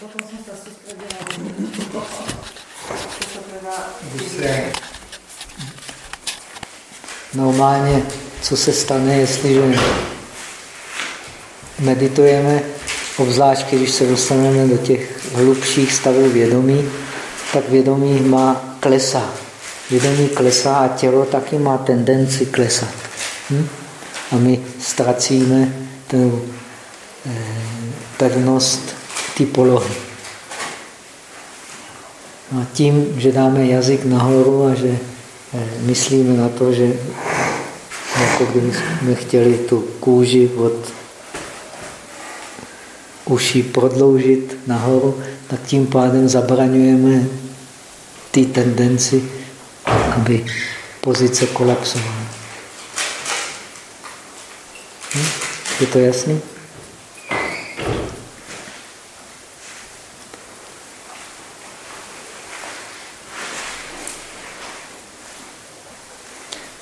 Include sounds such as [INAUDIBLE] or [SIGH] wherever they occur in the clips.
soustředila. Normálně, co se stane, jestliže meditujeme, obzvlášť když se dostaneme do těch hlubších stavů vědomí, tak vědomí má klesá. Vědomí klesá a tělo taky má tendenci klesat. Hm? A my ztracíme tu eh, pevnost ty polohy. A tím, že dáme jazyk nahoru a že eh, myslíme na to, že jako kdybychom chtěli tu kůži od uší prodloužit nahoru, tak tím pádem zabraňujeme ty tendenci, aby pozice kolapsovala. Hm? Je to jasný?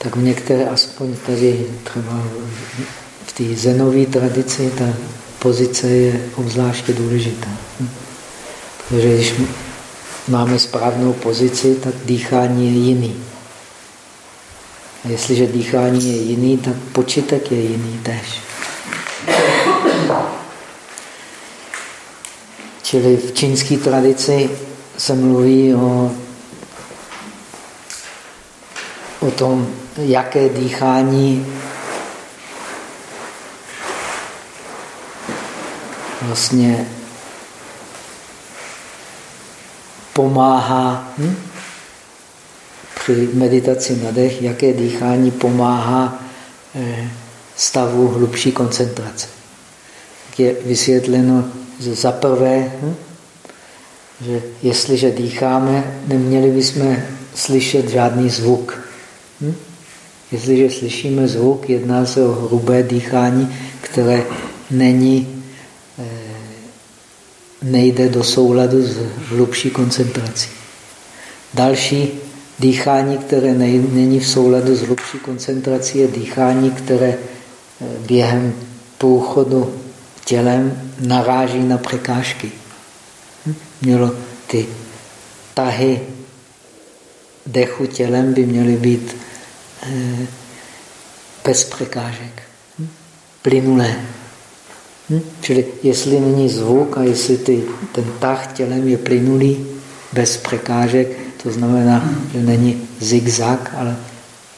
Tak v některé, aspoň tady třeba v té zenové tradici, ta pozice je obzvláště důležitá. Protože když máme správnou pozici, tak dýchání je jiný. A jestliže dýchání je jiný, tak počitek je jiný tež. Čili v čínské tradici se mluví o, o tom, jaké dýchání vlastně pomáhá hm? při meditaci na dech, jaké dýchání pomáhá eh, stavu hlubší koncentrace. Tak je vysvětleno, za prvé, hm? že jestliže dýcháme, neměli bychom slyšet žádný zvuk. Hm? Jestliže slyšíme zvuk, jedná se o hrubé dýchání, které není nejde do souladu s hlubší koncentrací. Další dýchání, které není v souladu s hlubší koncentrací, je dýchání, které eh, během průchodu tělem naráží na překážky. Hm? Mělo ty tahy dechu tělem by měly být eh, bez překážek, hm? plynulé. Hm? Čili jestli není zvuk a jestli ty, ten tah tělem je plynulý, bez překážek, to znamená, že není zigzag, ale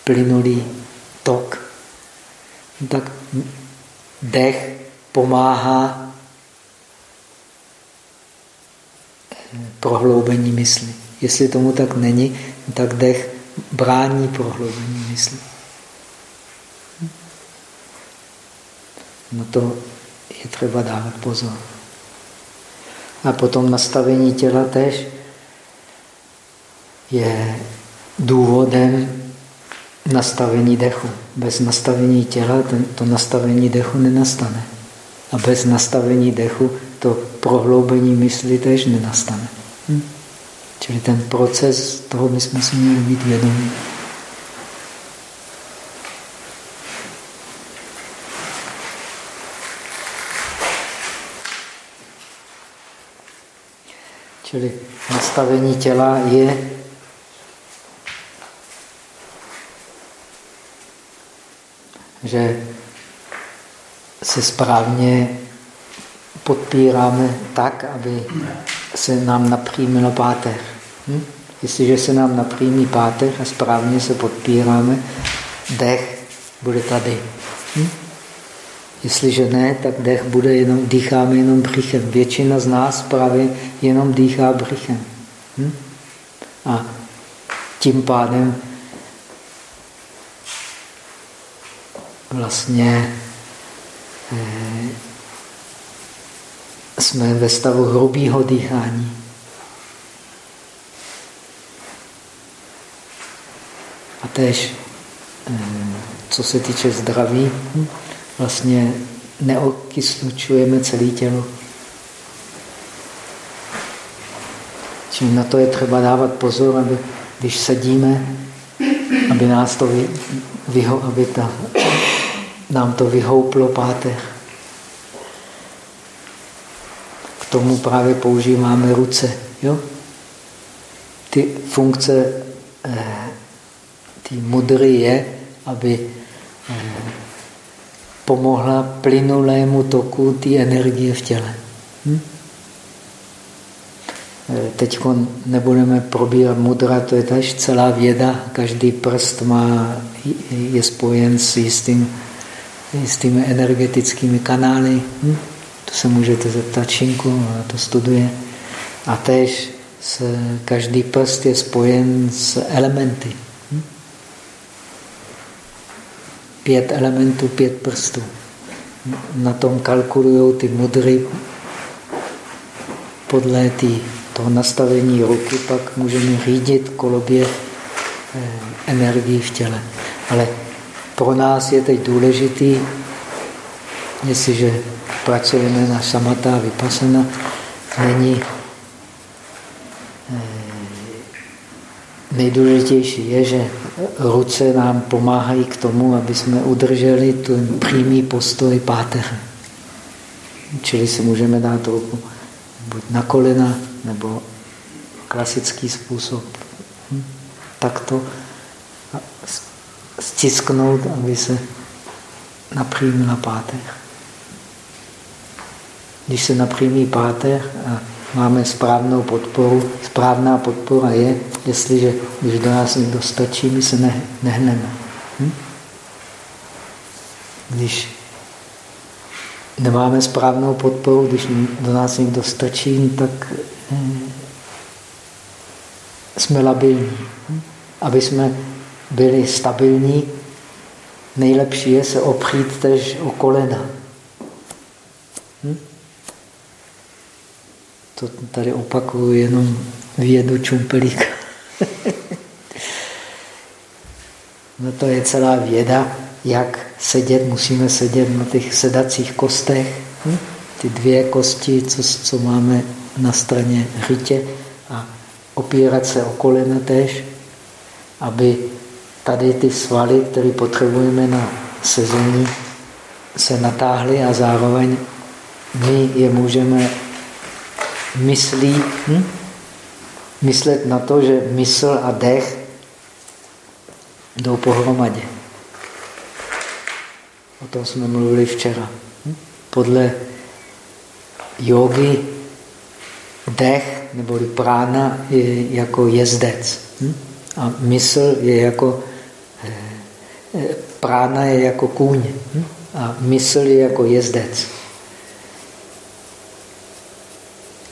plynulý tok, tak dech pomáhá eh, prohloubení mysli. Jestli tomu tak není, tak dech brání prohloubení mysli. No to je třeba dávat pozor. A potom nastavení těla tež je důvodem nastavení dechu. Bez nastavení těla to nastavení dechu nenastane. A bez nastavení dechu to prohloubení mysli tež nenastane. Hm? Čili ten proces, toho bychom si měli být vědomí. Čili nastavení těla je že se správně podpíráme tak, aby se nám napřímila páteř. Hm? Jestliže se nám napřímí páteř a správně se podpíráme, dech bude tady. Hm? Jestliže ne, tak dech bude jenom, dýcháme jenom břichem. Většina z nás právě jenom dýchá břichem. Hm? A tím pádem vlastně eh, jsme ve stavu hrubého dýchání. A tež, eh, co se týče zdraví, vlastně neokyslučujeme celé tělo. Čili na to je třeba dávat pozor, aby když sedíme, aby nás to vy, vyho, aby ta, nám to vyhouplo páteř. Tomu právě používáme ruce. Jo? Ty funkce eh, ty mudry je, aby eh, pomohla plynulému toku té energie v těle. Hm? Eh, Teď nebudeme probírat mudra, to je tež celá věda. Každý prst má, je spojen s jistým, jistými energetickými kanály. Hm? To se můžete zeptat Šinku, to studuje. A tež s, každý prst je spojen s elementy. Hm? Pět elementů, pět prstů. Na tom kalkulují ty mudry podle tý, toho nastavení ruky, pak můžeme řídit kolobě eh, energii v těle. Ale pro nás je teď důležitý, jestliže pracujeme na samata vypasana, není eh, nejdůležitější je, že ruce nám pomáhají k tomu, aby jsme udrželi ten přímý postoj páteře. Čili si můžeme dát ruku buď na kolena, nebo klasický způsob. Hm? Takto stisknout, aby se napřímila páteř. Když se napřímí páteř a máme správnou podporu, správná podpora je, jestliže když do nás někdo stačí, my se ne, nehneme. Hm? Když nemáme správnou podporu, když do nás někdo stačí, tak hm, jsme labilní. Hm? Aby jsme byli stabilní, nejlepší je se opřít tež o kolena. Hm? To tady opakuju jenom vědu čumpelíka. [LAUGHS] no to je celá věda, jak sedět. Musíme sedět na těch sedacích kostech. Hm? Ty dvě kosti, co, co máme na straně hřitě a opírat se o kolena tež, aby tady ty svaly, které potřebujeme na sezení, se natáhly a zároveň my je můžeme myslí, hm? myslet na to, že mysl a dech jdou pohromadě. O tom jsme mluvili včera. Hm? Podle jogy dech neboli prána je jako jezdec. Hm? A mysl je jako eh, eh, prána je jako kůň. Hm? A mysl je jako jezdec.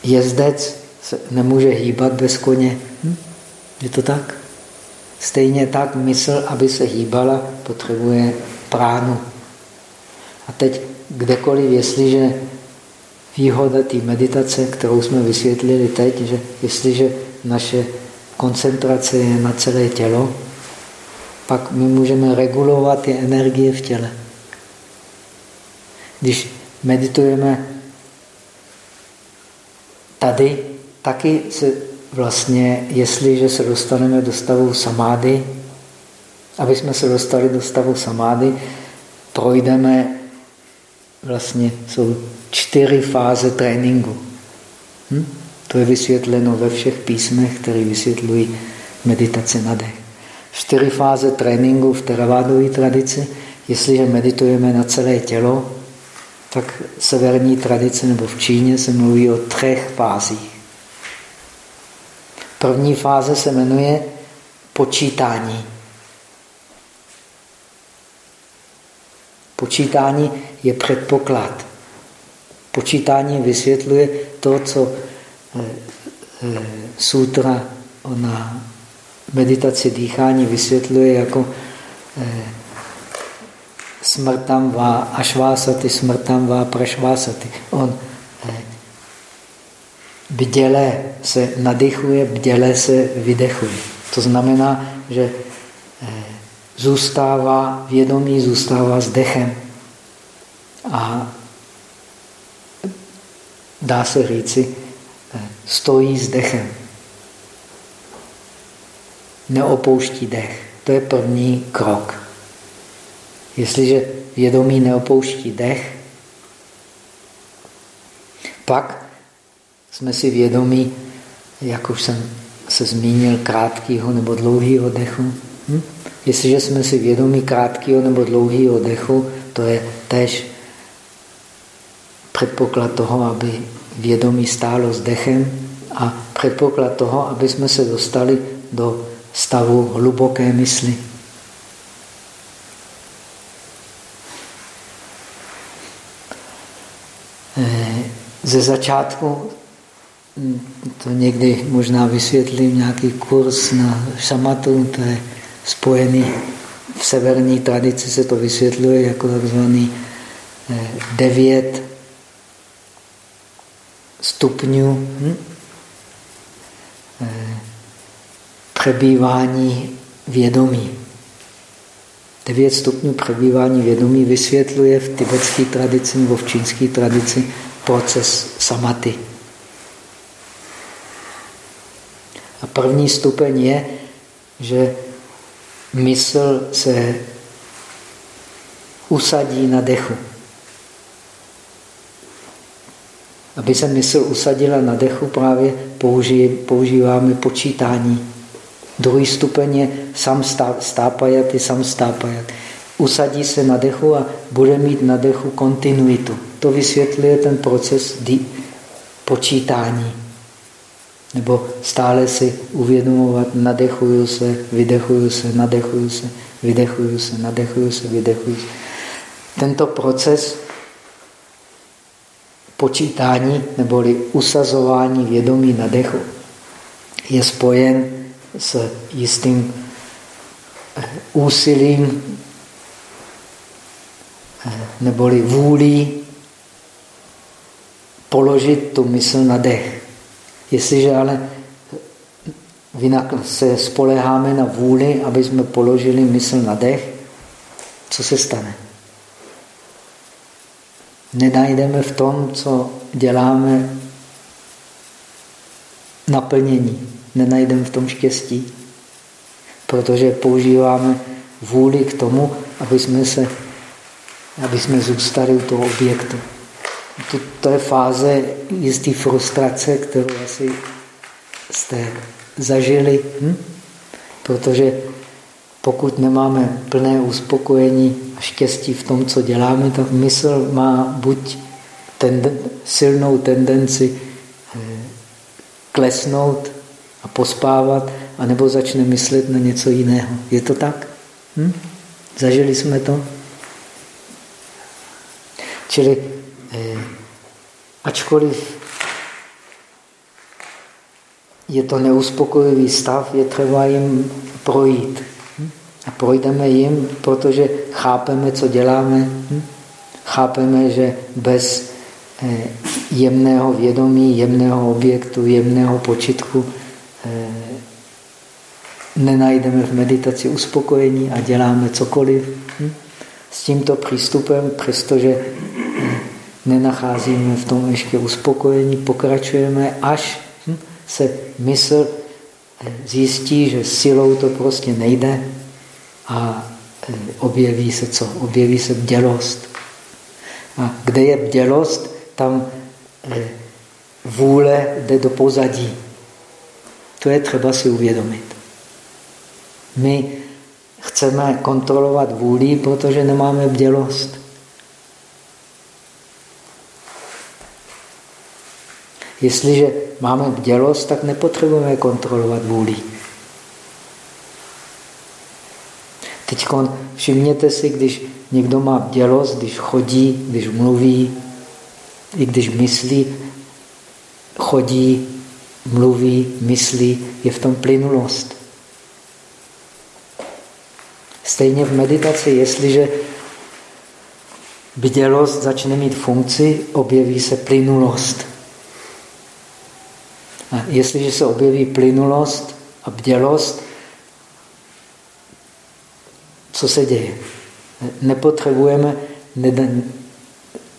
Jezdec se nemůže hýbat bez koně. Hm? Je to tak? Stejně tak mysl, aby se hýbala, potřebuje pránu. A teď kdekoliv, jestliže výhoda té meditace, kterou jsme vysvětlili teď, že jestliže naše koncentrace je na celé tělo, pak my můžeme regulovat ty energie v těle. Když meditujeme Tady taky se vlastně, jestliže se dostaneme do stavu samády, aby jsme se dostali do stavu samády, projdeme, vlastně jsou čtyři fáze tréninku. Hm? To je vysvětleno ve všech písmech, které vysvětlují meditaci na dech. Čtyři fáze tréninku v teravádové tradici. Jestliže meditujeme na celé tělo, tak severní tradice nebo v Číně se mluví o třech fázích. První fáze se jmenuje počítání. Počítání je předpoklad. Počítání vysvětluje to, co eh, eh, sutra na meditaci dýchání vysvětluje jako eh, smrtam vá ašvásaty, smrtam vá prašvásaty. On eh, bděle se nadychuje, bděle se vydechuje. To znamená, že eh, zůstává vědomí, zůstává s dechem. A dá se říci, eh, stojí s dechem. Neopouští dech. To je první krok. Jestliže vědomí neopouští dech, pak jsme si vědomí, jak už jsem se zmínil, krátkého nebo dlouhého dechu. Hm? Jestliže jsme si vědomí krátkého nebo dlouhého dechu, to je tež předpoklad toho, aby vědomí stálo s dechem a předpoklad toho, aby jsme se dostali do stavu hluboké mysli. Ze začátku, hm, to někdy možná vysvětlím, nějaký kurz na šamatu, to je spojený, v severní tradici se to vysvětluje jako takzvaný eh, devět stupňů hm? Eh, přebývání vědomí. Devět stupňů přebývání vědomí vysvětluje v tibetské tradici nebo v čínské tradici proces samaty. A první stupeň je, že mysl se usadí na dechu. Aby se mysl usadila na dechu, právě používáme počítání. Druhý stupeň je sam stápajaty, sam stápajat. Usadí se na dechu a bude mít na dechu kontinuitu. To vysvětluje ten proces počítání. Nebo stále si uvědomovat, nadechuju se, vydechuju se, nadechuju se, vydechuju se, nadechuju se, vydechuju se. Tento proces počítání neboli usazování vědomí na dechu je spojen s jistým eh, úsilím eh, neboli vůlí položit tu mysl na dech. Jestliže ale se spoleháme na vůli, aby jsme položili mysl na dech, co se stane? Nenajdeme v tom, co děláme, naplnění. Nenajdeme v tom štěstí, protože používáme vůli k tomu, aby jsme, se, aby jsme zůstali u toho objektu. To, to je fáze jisté frustrace, kterou asi jste zažili, hm? protože pokud nemáme plné uspokojení a štěstí v tom, co děláme, tak mysl má buď tenden, silnou tendenci eh, klesnout a pospávat, anebo začne myslet na něco jiného. Je to tak? Hm? Zažili jsme to? Čili ačkoliv je to neuspokojivý stav, je třeba jim projít. A projdeme jim, protože chápeme, co děláme. Chápeme, že bez eh, jemného vědomí, jemného objektu, jemného počitku eh, nenajdeme v meditaci uspokojení a děláme cokoliv. S tímto přístupem, přestože nenacházíme v tom ještě uspokojení, pokračujeme, až hm, se mysl eh, zjistí, že silou to prostě nejde a objeví se co? Objeví se bdělost. A kde je bdělost, tam vůle jde do pozadí. To je třeba si uvědomit. My chceme kontrolovat vůli, protože nemáme bdělost. Jestliže máme bdělost, tak nepotřebujeme kontrolovat vůli. Teď všimněte si, když někdo má bdělost, když chodí, když mluví, i když myslí, chodí, mluví, myslí, je v tom plynulost. Stejně v meditaci, jestliže bdělost začne mít funkci, objeví se plynulost. A jestliže se objeví plynulost a bdělost, co se děje? Nepotřebujeme,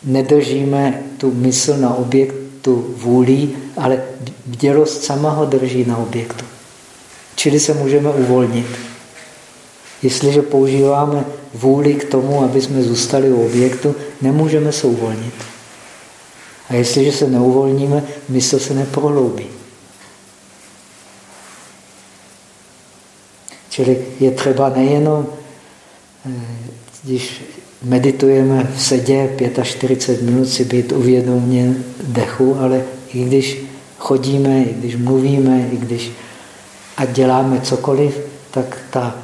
nedržíme tu mysl na objektu vůlí, ale bdělost sama ho drží na objektu. Čili se můžeme uvolnit. Jestliže používáme vůli k tomu, aby jsme zůstali u objektu, nemůžeme se uvolnit. A jestliže se neuvolníme, mysl se neprohloubí. Čili je třeba nejenom, eh, když meditujeme v sedě 45 minut si být uvědoměn dechu, ale i když chodíme, i když mluvíme, i když a děláme cokoliv, tak ta,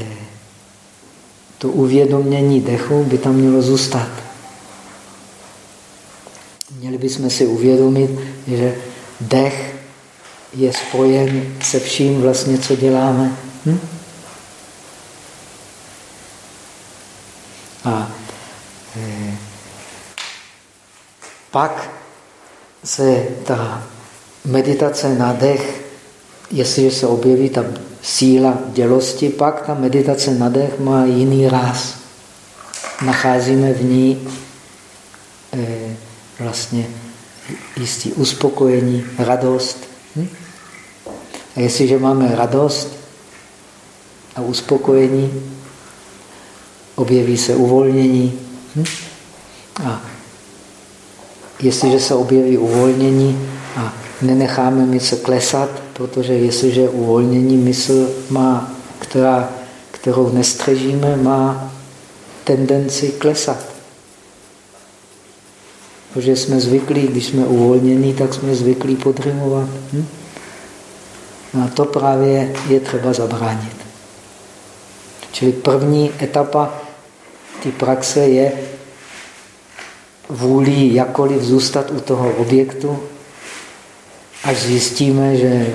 eh, to uvědomění dechu by tam mělo zůstat. Měli bychom si uvědomit, že dech je spojen se vším vlastně, co děláme. Hm? A e, pak se ta meditace na dech, jestliže se objeví ta síla dělosti, pak ta meditace na dech má jiný ráz. Nacházíme v ní e, vlastně jistý uspokojení, radost. Hm? A jestliže máme radost a uspokojení, objeví se uvolnění. Hm? A jestliže se objeví uvolnění a nenecháme mysl klesat, protože jestliže uvolnění mysl má, která, kterou nestřežíme, má tendenci klesat. Protože jsme zvyklí, když jsme uvolnění, tak jsme zvyklí podrimovat. Hm? A to právě je třeba zabránit. Čili první etapa té praxe je vůli jakkoliv zůstat u toho objektu, až zjistíme, že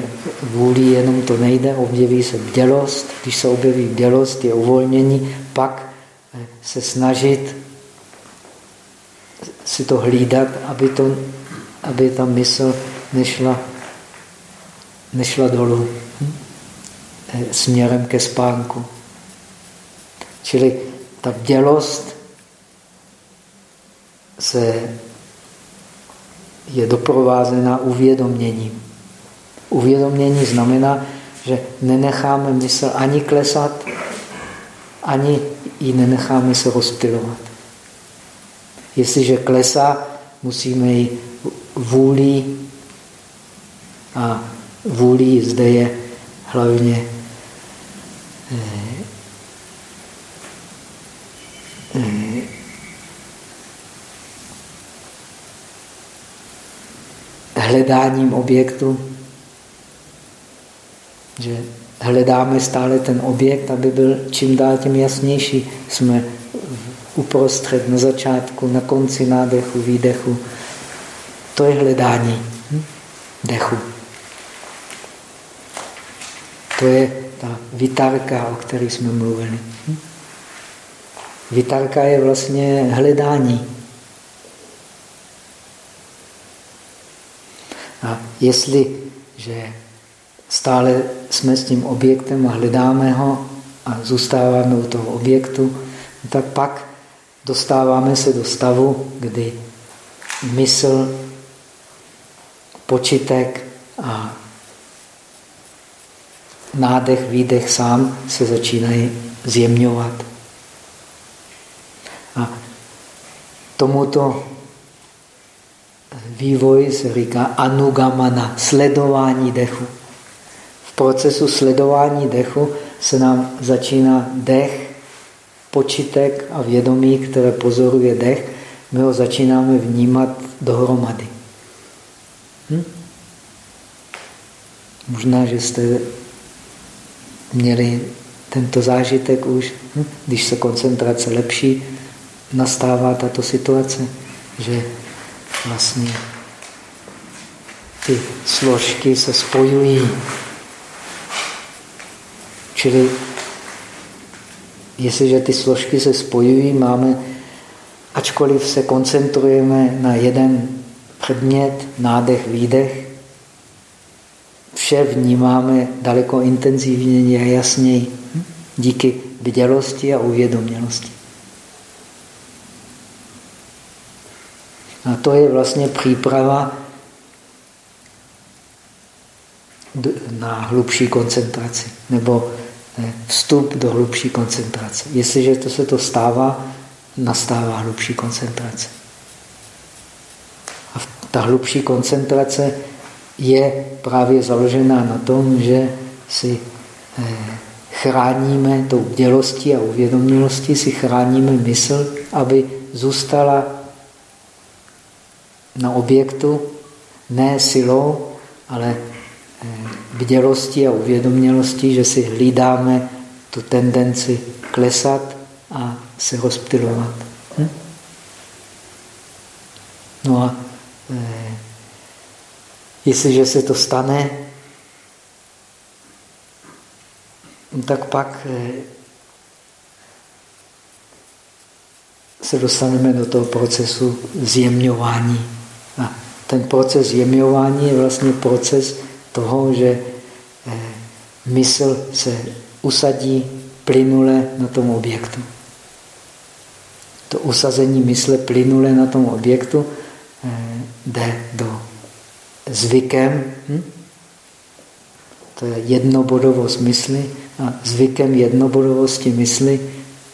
vůli jenom to nejde, objeví se bdělost. Když se objeví bdělost, je uvolnění, pak se snažit si to hlídat, aby, to, aby ta mysl nešla, nešla dolů hm? směrem ke spánku. Čili ta bdělost se je doprovázena uvědoměním. Uvědomění znamená, že nenecháme mysl ani klesat, ani ji nenecháme se rozptilovat. Jestliže klesá, musíme ji vůlí a vůlí zde je hlavně hledáním objektu, že hledáme stále ten objekt, aby byl čím dál tím jasnější. Jsme uprostřed, na začátku, na konci nádechu, výdechu. To je hledání dechu. To je ta vitarka, o které jsme mluvili. Vitarka je vlastně hledání. A jestli, že stále jsme s tím objektem a hledáme ho a zůstáváme u toho objektu, tak pak dostáváme se do stavu, kdy mysl, počitek a nádech, výdech sám se začínají zjemňovat. A tomuto vývoj se říká anugamana, sledování dechu. V procesu sledování dechu se nám začíná dech, počitek a vědomí, které pozoruje dech, my ho začínáme vnímat dohromady. Hm? Možná, že jste měli tento zážitek už, hm? když se koncentrace lepší, nastává tato situace, že vlastně ty složky se spojují. Čili jestliže ty složky se spojují, máme, ačkoliv se koncentrujeme na jeden předmět, nádech, výdech, vše vnímáme daleko intenzivněji a jasněji díky vidělosti a uvědomělosti. A to je vlastně příprava na hlubší koncentraci, nebo vstup do hlubší koncentrace. Jestliže to se to stává, nastává hlubší koncentrace. ta hlubší koncentrace je právě založená na tom, že si eh, chráníme tou bdělostí a uvědomělostí, si chráníme mysl, aby zůstala na objektu ne silou, ale eh, bdělostí a uvědomělostí, že si hlídáme tu tendenci klesat a se rozptilovat. Hm? No a e, jestliže se to stane, tak pak e, se dostaneme do toho procesu zjemňování. Ten proces zjemňování je vlastně proces toho, že e, mysl se usadí plynule na tom objektu. To usazení mysle plynule na tom objektu eh, jde do zvykem. Hm? To je jednobodovost mysli a zvykem jednobodovosti mysli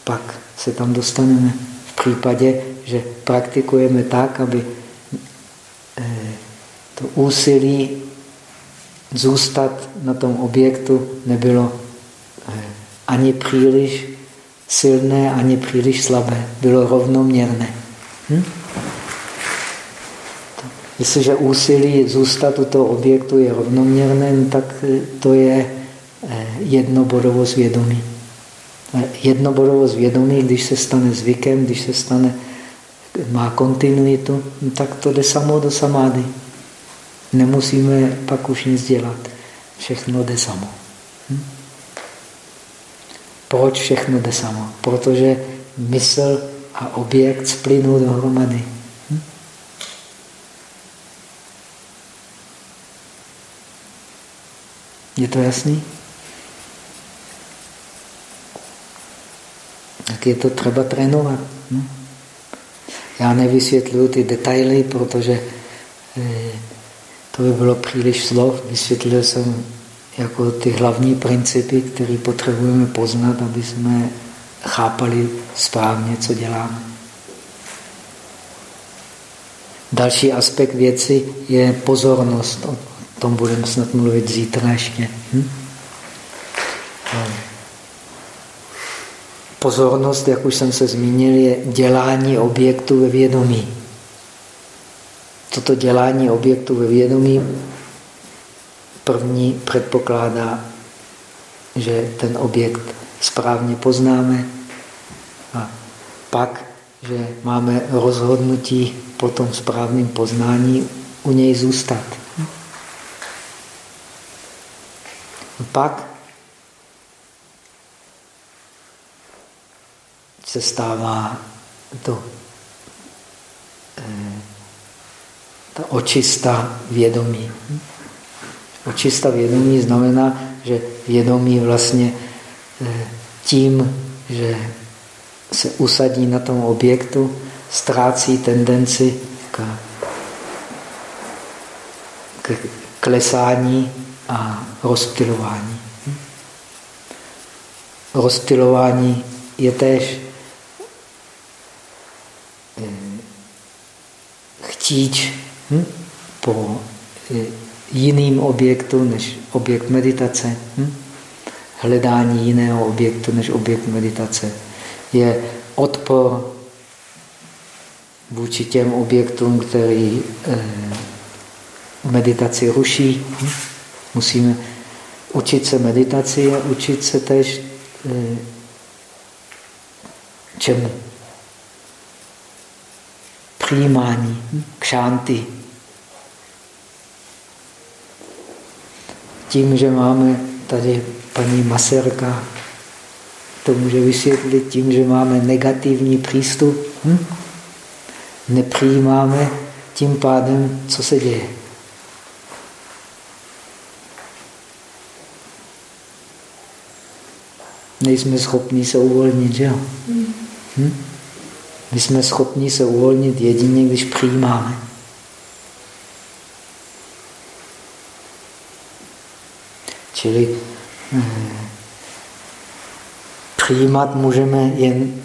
pak se tam dostaneme v případě, že praktikujeme tak, aby eh, to úsilí zůstat na tom objektu nebylo eh, ani příliš silné, ani příliš slabé. Bylo rovnoměrné. Hm? Jestliže úsilí zůstat u toho objektu je rovnoměrné, no tak eh, to je eh, jednobodovost vědomí. Jednobodovost vědomí, když se stane zvykem, když se stane, má kontinuitu, no tak to jde samo do samády. Nemusíme pak už nic dělat. Všechno jde samo. Hm? Proč všechno jde samo? Protože mysl a objekt splynou dohromady. Hm? Je to jasný? Tak je to třeba trénovat. Hm? Já nevysvětluju ty detaily, protože eh, to by bylo příliš slov. Vysvětlil jsem jako ty hlavní principy, které potřebujeme poznat, aby jsme chápali správně, co děláme. Další aspekt věci je pozornost. O tom budeme snad mluvit zítra ještě. Hm? Pozornost, jak už jsem se zmínil, je dělání objektu ve vědomí. Toto dělání objektu ve vědomí První předpokládá, že ten objekt správně poznáme a pak, že máme rozhodnutí po tom správném poznání u něj zůstat. Pak se stává to eh, ta očista vědomí. Očista vědomí znamená, že vědomí vlastně eh, tím, že se usadí na tom objektu, ztrácí tendenci k, k klesání a rozptilování. Rozptilování je též chtíč hm? po eh, jiným objektu než objekt meditace. Hm? Hledání jiného objektu než objekt meditace je odpor vůči těm objektům, který eh, meditaci ruší. Hm? Musíme učit se meditaci a učit se tež eh, čemu? Přijímání, kšánty. tím, že máme tady paní Maserka, to může vysvětlit tím, že máme negativní přístup, hm? nepřijímáme tím pádem, co se děje. Nejsme schopni se uvolnit, že jo? Hm? My jsme schopni se uvolnit jedině, když přijímáme. Čili eh, přijímat můžeme jen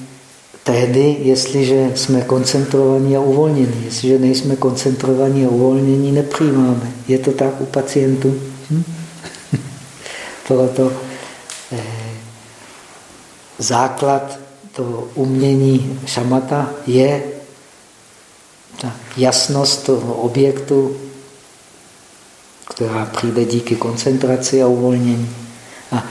tehdy, jestliže jsme koncentrovaní a uvolnění. Jestliže nejsme koncentrovaní a uvolnění, nepřijímáme. Je to tak u pacientů? Hm? [LAUGHS] Proto eh, základ toho umění šamata je ta jasnost toho objektu, která přijde díky koncentraci a uvolnění. A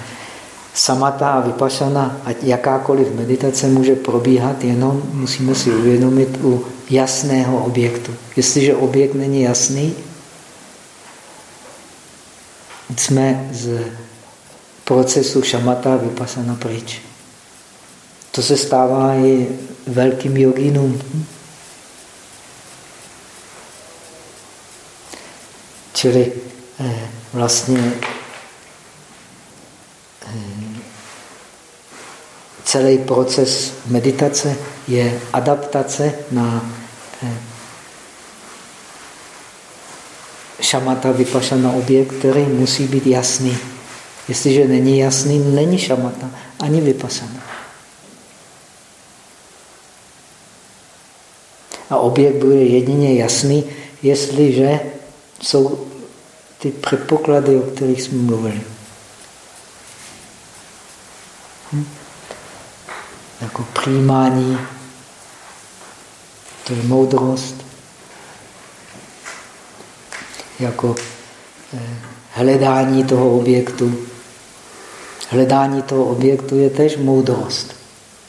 samata a vypašana, ať jakákoliv meditace může probíhat, jenom musíme si uvědomit u jasného objektu. Jestliže objekt není jasný, jsme z procesu šamata vypasana pryč. To se stává i velkým joginům. Čili eh, vlastně eh, celý proces meditace je adaptace na eh, šamata vypašana objekt, který musí být jasný. Jestliže není jasný, není šamata ani vypasana. A objekt bude jedině jasný, jestliže jsou ty předpoklady, o kterých jsme mluvili. Hm? Jako přijímání, to je moudrost, jako eh, hledání toho objektu. Hledání toho objektu je tež moudrost.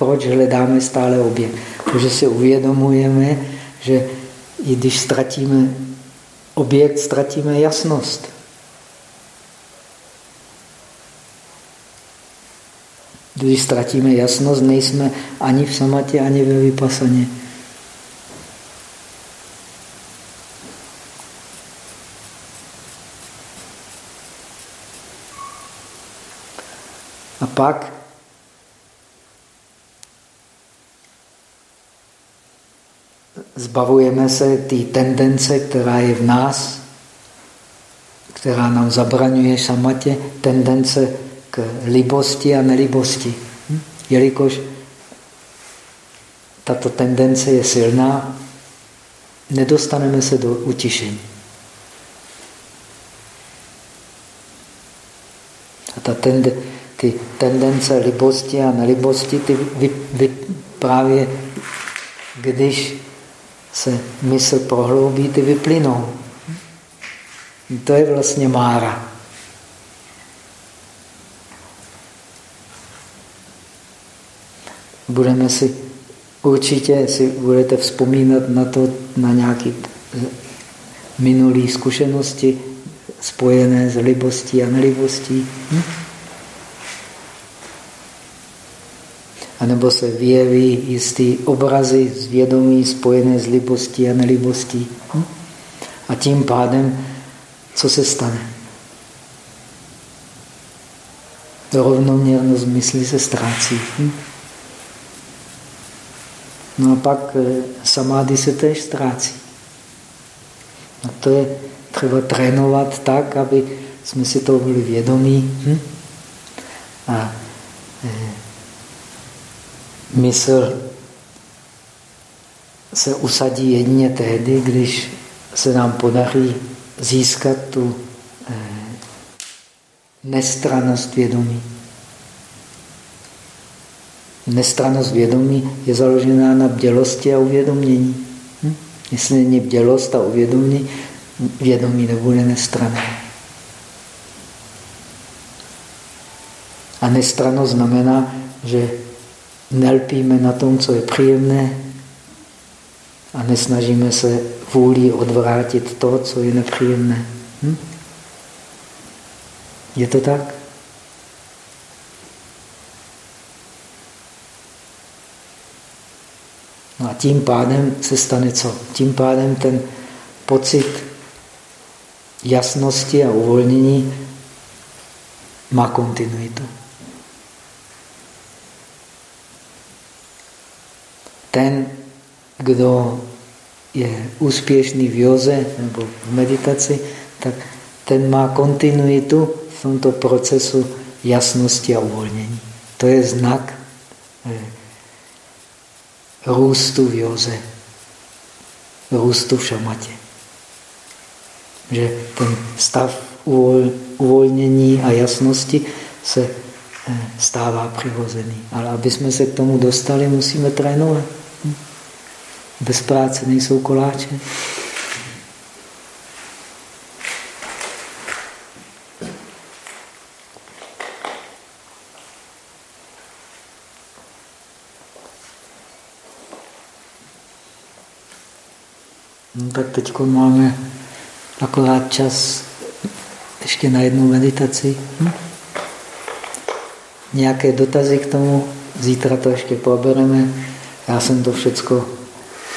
Proč hledáme stále objekt? Protože si uvědomujeme, že i když ztratíme objekt, ztratíme jasnost. Když ztratíme jasnost, nejsme ani v samatě, ani ve vypasaně. A pak zbavujeme se té tendence, která je v nás, která nám zabraňuje samatě, tendence k libosti a nelibosti. Hm? Jelikož tato tendence je silná, nedostaneme se do utišení. A ta tende, ty tendence libosti a nelibosti, ty vy, vy, právě když se mysl prohloubí, ty vyplynou. To je vlastně mára. Budeme si, určitě si budete vzpomínat na to, na nějaké minulé zkušenosti spojené s libostí a nelibostí. Hm? Anebo se vyjeví jistý obrazy zvědomí spojené s libostí a nelibostí. Hm? A tím pádem, co se stane? Rovnoměrnost mysli se ztrácí. Hm? No a pak eh, samády se též ztrácí. A to je třeba trénovat tak, aby jsme si to byli vědomí. Hm? A eh, mysl se usadí jedině tehdy, když se nám podaří získat tu eh, nestranost vědomí. Nestranost vědomí je založená na bdělosti a uvědomění. Hm? Jestli není bdělost a uvědomění, vědomí nebude nestrané. A nestranost znamená, že nelpíme na tom, co je příjemné a nesnažíme se vůli odvrátit to, co je nepříjemné. Hm? Je to tak? No a tím pádem se stane co? Tím pádem ten pocit jasnosti a uvolnění má kontinuitu. Ten, kdo je úspěšný v joze nebo v meditaci, tak ten má kontinuitu v tomto procesu jasnosti a uvolnění. To je znak eh, růstu v józe, růstu v šamatě. Že ten stav uvolnění a jasnosti se eh, stává přirozený. Ale aby jsme se k tomu dostali, musíme trénovat. Bez práce nejsou koláče. No tak teď máme akorát čas ještě na jednu meditaci. Hm? Nějaké dotazy k tomu? Zítra to ještě pobereme. Já jsem to všecko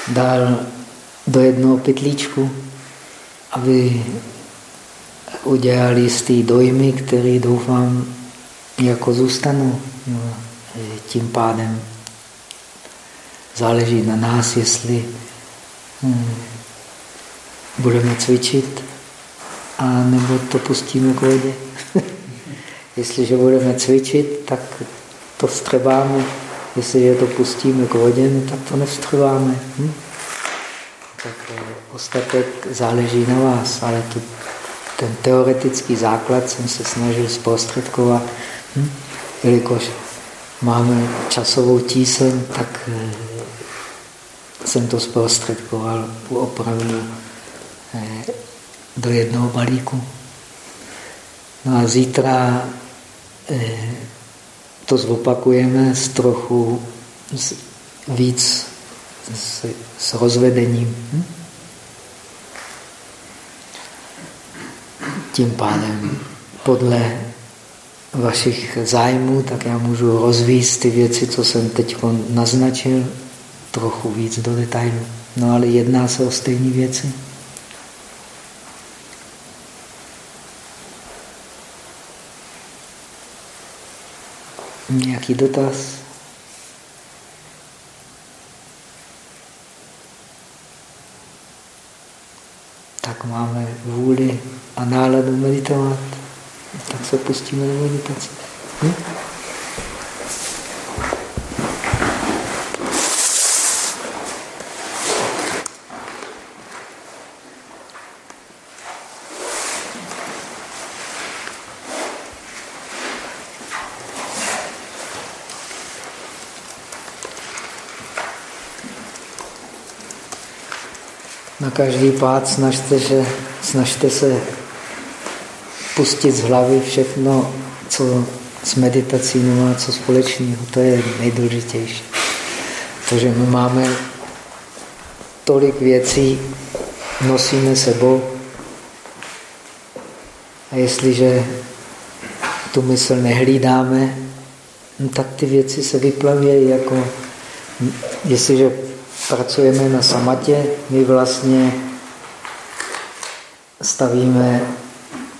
dal do jednoho pytlíčku, aby udělali jistý dojmy, který doufám jako zůstanou. No, tím pádem záleží na nás, jestli hm, budeme cvičit, a nebo to pustíme k vodě. [LAUGHS] Jestliže budeme cvičit, tak to vstřebáme. Jestliže to pustíme k vodě, no, tak to nevstřebáme. Hm? Tak eh, ostatek záleží na vás, ale tu, ten teoretický základ jsem se snažil zprostředkovat, hm? jelikož máme časovou tíseň, tak eh, jsem to zprostředkoval opravdu eh, do jednoho balíku. No a zítra to zopakujeme s trochu s, víc s, s rozvedením. Hm? Tím pádem podle vašich zájmů, tak já můžu rozvíjet ty věci, co jsem teď naznačil, trochu víc do detailu. No ale jedná se o stejné věci. Nějaký dotaz? Tak máme vůli a náladu meditovat, tak se pustíme do meditace. Hm? Každý pád snažte, že, snažte se pustit z hlavy všechno, co s meditací nemá co společného. To je nejdůležitější. Protože my máme tolik věcí, nosíme sebou a jestliže tu mysl nehlídáme, no tak ty věci se vyplavějí jako, jestliže pracujeme na samatě, my vlastně stavíme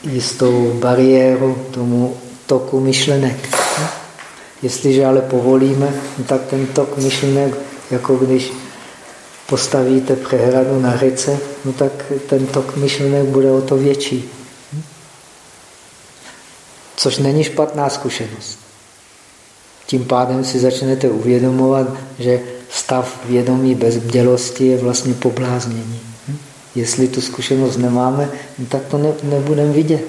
jistou bariéru tomu toku myšlenek. Jestliže ale povolíme, tak ten tok myšlenek, jako když postavíte přehradu na řece, no tak ten tok myšlenek bude o to větší. Což není špatná zkušenost. Tím pádem si začnete uvědomovat, že stav vědomí bez bdělosti je vlastně pobláznění. Hm? Jestli tu zkušenost nemáme, tak to ne, nebudeme vidět.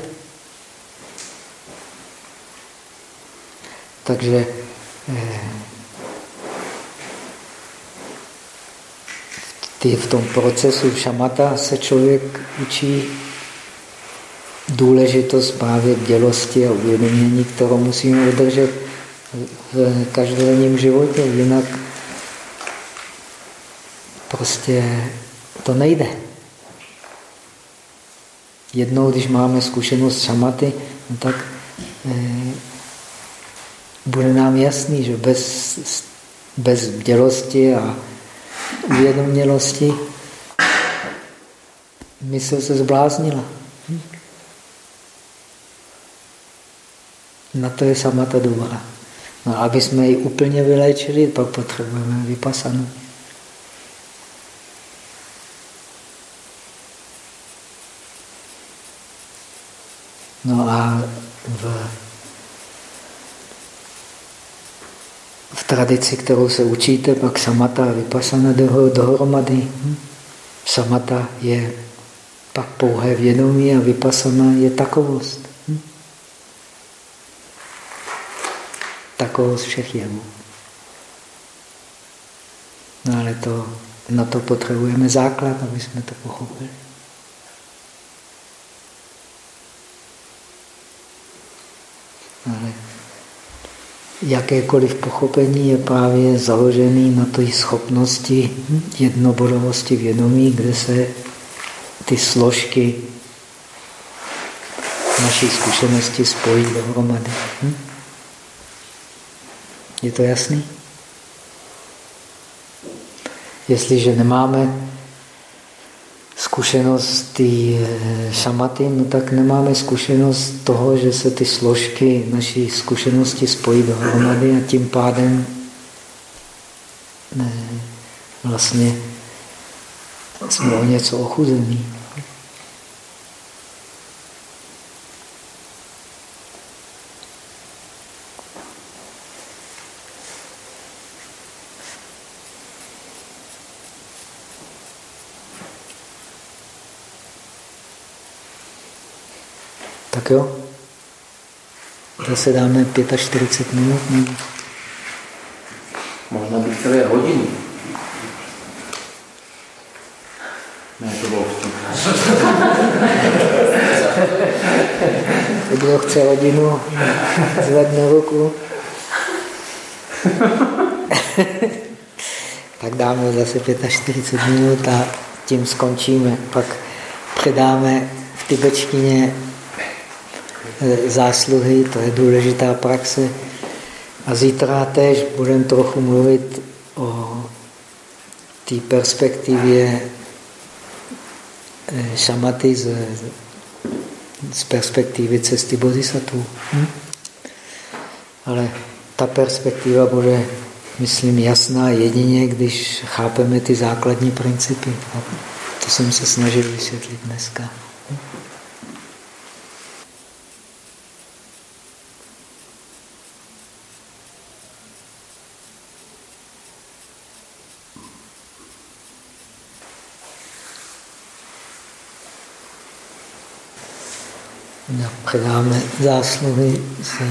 Takže eh, v tom procesu šamata se člověk učí důležitost právě bdělosti a uvědomění, kterou musíme udržet v každodenním životě, jinak prostě to nejde. Jednou, když máme zkušenost šamaty, no tak eh, bude nám jasný, že bez, bez bdělosti a uvědomělosti mysl se zbláznila. Na to je samata dobrá. No, aby jsme ji úplně vyléčili, pak potřebujeme vypasanu. No a v, v tradici, kterou se učíte, pak samata vypasana dohromady. Hm? Samata je pak pouhé vědomí a vypasana je takovost. Hm? Takovost všech jevů. No ale to, na to potřebujeme základ, aby jsme to pochopili. Jakékoliv pochopení je právě založený na té schopnosti jednobodovosti vědomí, kde se ty složky naší zkušenosti spojí dohromady. Hm? Je to jasný? Jestliže nemáme zkušenost té eh, šamaty, no tak nemáme zkušenost toho, že se ty složky naší zkušenosti spojí dohromady a tím pádem ne, vlastně jsme o něco ochuzení. Tak jo? Zase dáme 45 minut. Nebo... Možná bych celé hodiny. Ne, to bylo Kdo [LAUGHS] chce hodinu, zvedne ruku. [LAUGHS] tak dáme zase 45 minut a tím skončíme. Pak předáme v tibetštině zásluhy, to je důležitá praxe. A zítra tež budeme trochu mluvit o té perspektivě eh, šamaty z, z perspektivy cesty bodhisattva. Hm? Ale ta perspektiva bude, myslím, jasná jedině, když chápeme ty základní principy. A to jsem se snažil vysvětlit dneska. Předáme zásluhy se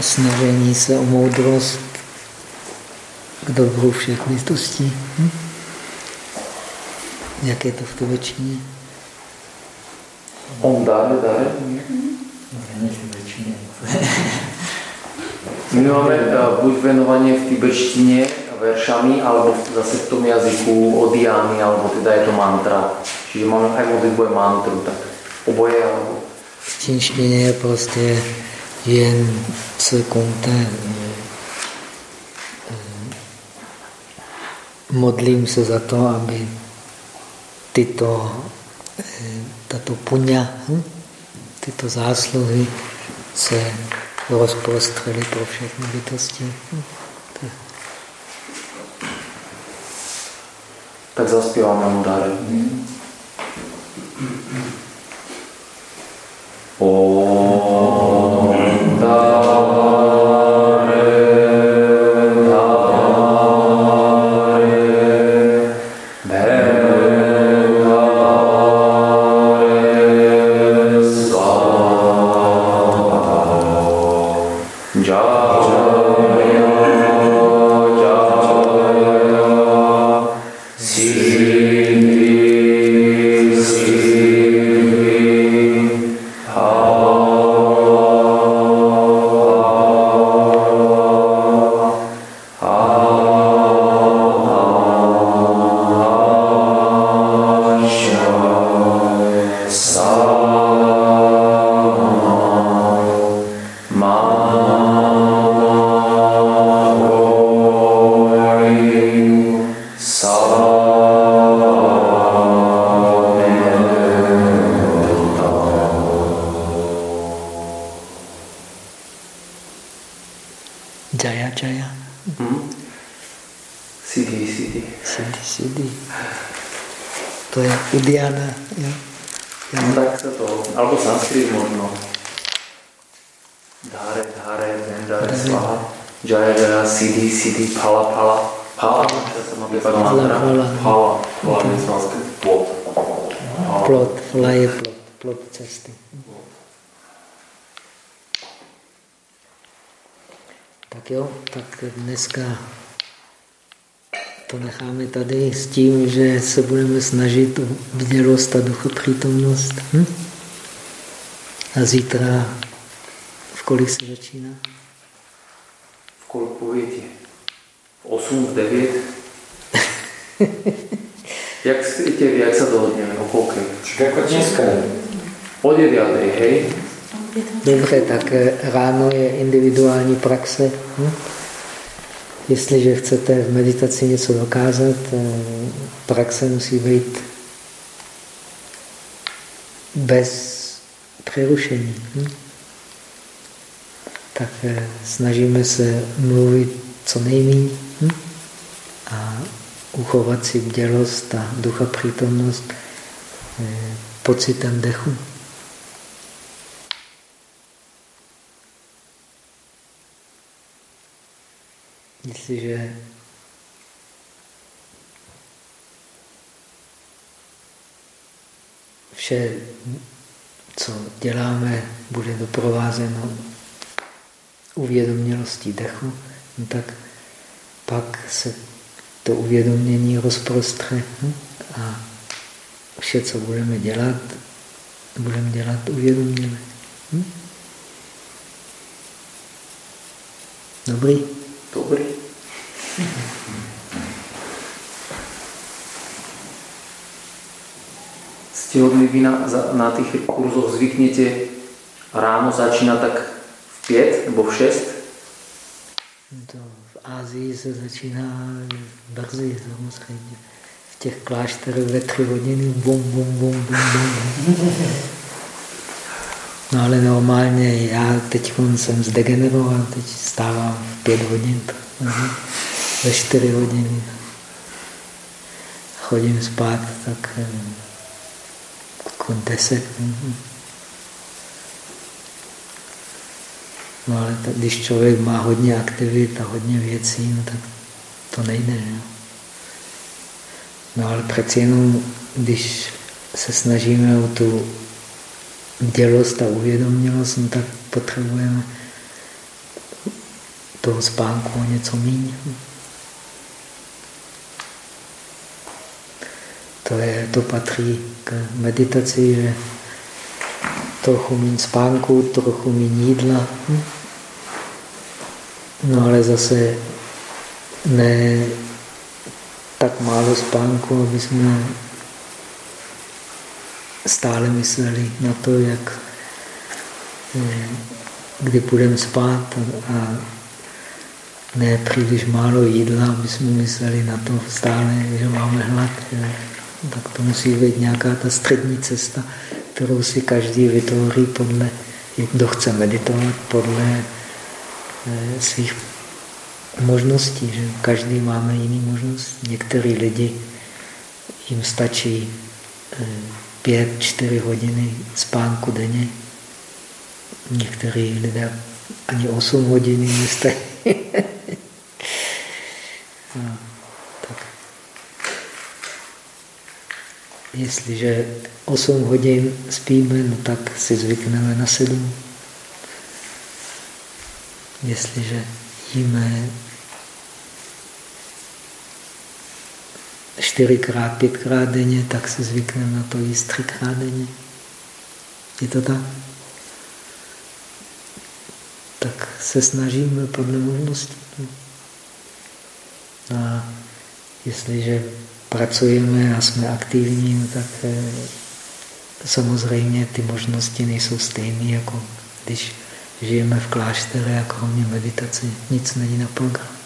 snažení se o moudrost k dobru všech bytostí. Hm? Jak je to v tibetštině? On dále, dále. My máme uh, buď věnovaně v tibetštině veršami, alebo zase v tom jazyku odiány, alebo teda je to mantra. Čiže máme aj modlitbu mantru, tak oboje, alebo v čínštině je prostě jen co konte. Modlím se za to, aby tyto, tato puňa, hm, tyto zásluhy se rozprostřely pro všechny bytosti. Hm, tak zaspíváme mu dárek. Oh. Se budeme snažit o bdělost a duchopřítomnost. Hm? A zítra v kolik se začíná? V kolik povětě? V 8, v 9? jak, tě, jak se dohodneme? O kolik? Jako dneska. O 9, hej? Dobře, tak eh, ráno je individuální praxe. Hm? Jestliže chcete v meditaci něco dokázat, eh, praxe musí být bez přerušení. Hm? Tak eh, snažíme se mluvit co nejméně hm? a uchovat si bdělost a ducha přítomnost eh, pocitem dechu. Jestliže vše, co děláme, bude doprovázeno uvědomělostí dechu, no tak pak se to uvědomění rozprostře a vše, co budeme dělat, budeme dělat uvědoměle. Hm? Dobrý? Dobrý. Ctihodný vy na, za- na těch kurzoch zvykněte ráno začínat tak v pět nebo v šest? To v Ázii se začíná brzy samozřejmě. V těch klášterech ve tři hodiny bum, bum, bum, bum, bum. No ale normálně já teď jsem zdegeneroval, teď stávám v pět hodin, ve čtyři hodiny. Chodím spát tak eh, kolem deset. No ale ta, když člověk má hodně aktivit a hodně věcí, no tak to nejde. Ne? No ale přeci jenom, když se snažíme o tu dělost a uvědomělost, no tak potřebujeme toho spánku o něco méně. To, je, to patří k meditaci, že trochu méně spánku, trochu méně jídla. No ale zase ne tak málo spánku, aby jsme stále mysleli na to, jak eh, kdy půjdeme spát a ne příliš málo jídla, aby jsme mysleli na to stále, že máme hlad. Že? Tak to musí být nějaká ta střední cesta, kterou si každý vytvoří podle, kdo chce meditovat, podle eh, svých možností. Že? Každý máme jiný možnost. Některý lidi jim stačí eh, pět, čtyři hodiny spánku denně. Některý lidé ani 8 hodin nestačí. [LAUGHS] no. Jestliže 8 hodin spíme, no tak si zvykneme na 7. Jestliže jíme čtyřikrát, pětkrát denně, tak si zvykneme na to jíst třikrát denně. Je to tak? Tak se snažíme podle možností. A jestliže pracujeme a jsme aktivní, no tak eh, samozřejmě ty možnosti nejsou stejné, jako když žijeme v kláštere a kromě meditace nic není na program.